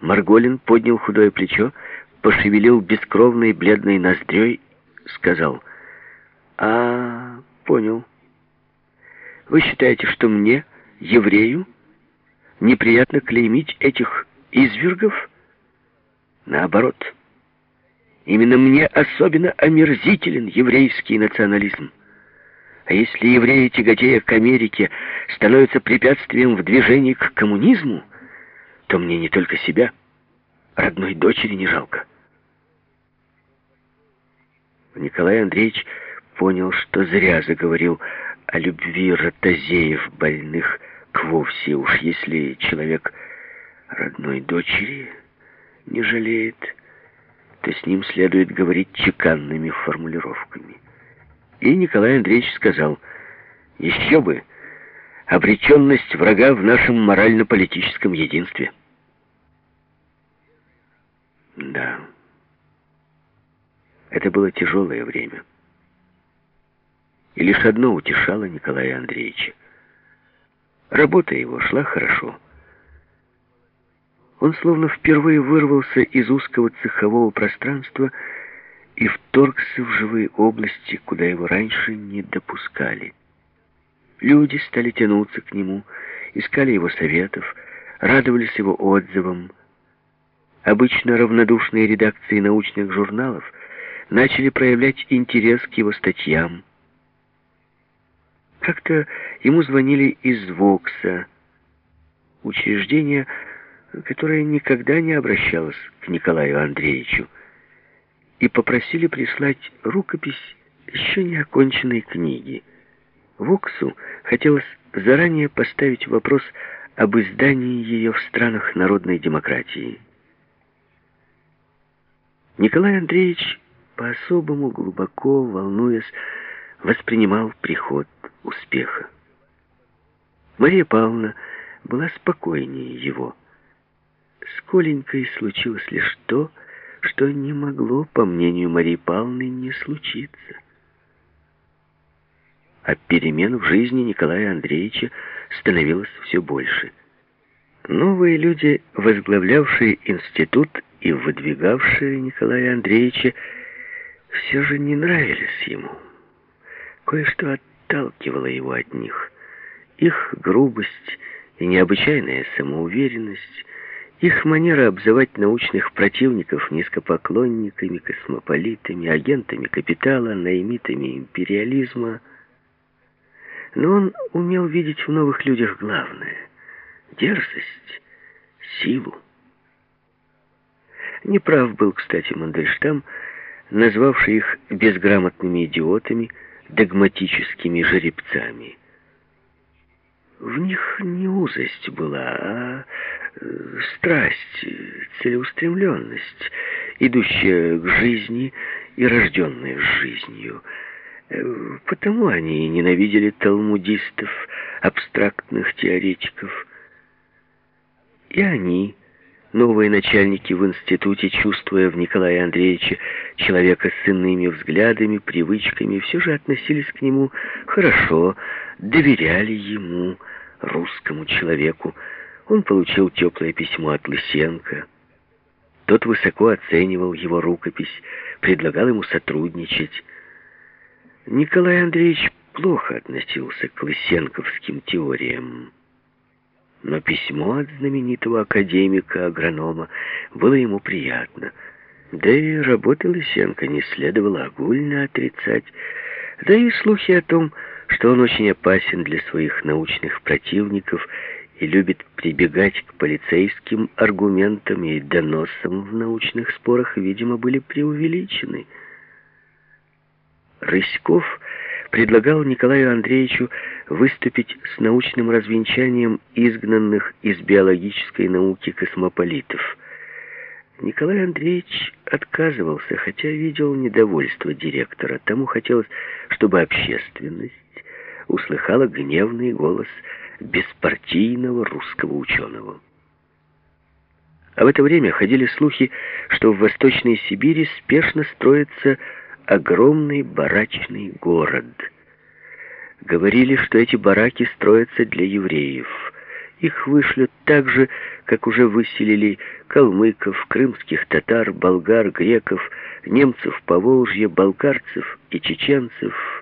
Марголин поднял худое плечо, пошевелил бескровной бледной ноздрёй, сказал, «А, понял. Вы считаете, что мне, еврею, неприятно клеймить этих извергов? Наоборот. Именно мне особенно омерзителен еврейский национализм. А если евреи, тяготея к Америке, становятся препятствием в движении к коммунизму, то мне не только себя, родной дочери не жалко. Николай Андреевич понял, что зря заговорил о любви ротозеев больных к вовсе. Уж если человек родной дочери не жалеет, то с ним следует говорить чеканными формулировками. И Николай Андреевич сказал, еще бы, обреченность врага в нашем морально-политическом единстве. Да, это было тяжелое время. И лишь одно утешало Николая Андреевича. Работа его шла хорошо. Он словно впервые вырвался из узкого цехового пространства и вторгся в живые области, куда его раньше не допускали. Люди стали тянуться к нему, искали его советов, радовались его отзывам. Обычно равнодушные редакции научных журналов начали проявлять интерес к его статьям. Как-то ему звонили из Вокса, учреждения, которое никогда не обращалось к Николаю Андреевичу, и попросили прислать рукопись еще не оконченной книги. Воксу хотелось заранее поставить вопрос об издании ее в странах народной демократии. Николай Андреевич по-особому глубоко, волнуясь, воспринимал приход успеха. Мария Павловна была спокойнее его. С Коленькой случилось лишь то, что не могло, по мнению Марии Павловны, не случиться. А перемен в жизни Николая Андреевича становилось все больше. Новые люди, возглавлявшие институт и выдвигавшие Николая Андреевича, все же не нравились ему. Кое-что отталкивало его от них. Их грубость и необычайная самоуверенность, их манера обзывать научных противников низкопоклонниками, космополитами, агентами капитала, наймитами империализма. Но он умел видеть в новых людях главное — дерзость, силу. Неправ был, кстати, Мандельштам, назвавший их безграмотными идиотами, догматическими жеребцами. В них не узость была, а э, страсть, целеустремленность, идущая к жизни и рожденная жизнью. Э, потому они и ненавидели талмудистов, абстрактных теоретиков. И они Новые начальники в институте, чувствуя в Николае Андреевиче человека с иными взглядами, привычками, все же относились к нему хорошо, доверяли ему, русскому человеку. Он получил теплое письмо от Лысенко. Тот высоко оценивал его рукопись, предлагал ему сотрудничать. Николай Андреевич плохо относился к лысенковским теориям. Но письмо от знаменитого академика-агронома было ему приятно. Да и работы Лысенко не следовало огульно отрицать. Да и слухи о том, что он очень опасен для своих научных противников и любит прибегать к полицейским аргументам и доносам в научных спорах, видимо, были преувеличены. Рыськов предлагал Николаю Андреевичу выступить с научным развенчанием изгнанных из биологической науки космополитов. Николай Андреевич отказывался, хотя видел недовольство директора. Тому хотелось, чтобы общественность услыхала гневный голос беспартийного русского ученого. А в это время ходили слухи, что в Восточной Сибири спешно строится огромный барачный город. Говорили, что эти бараки строятся для евреев, их вышлют так же, как уже выселили калмыков, крымских татар, болгар, греков, немцев Поволжья, балкарцев и чеченцев,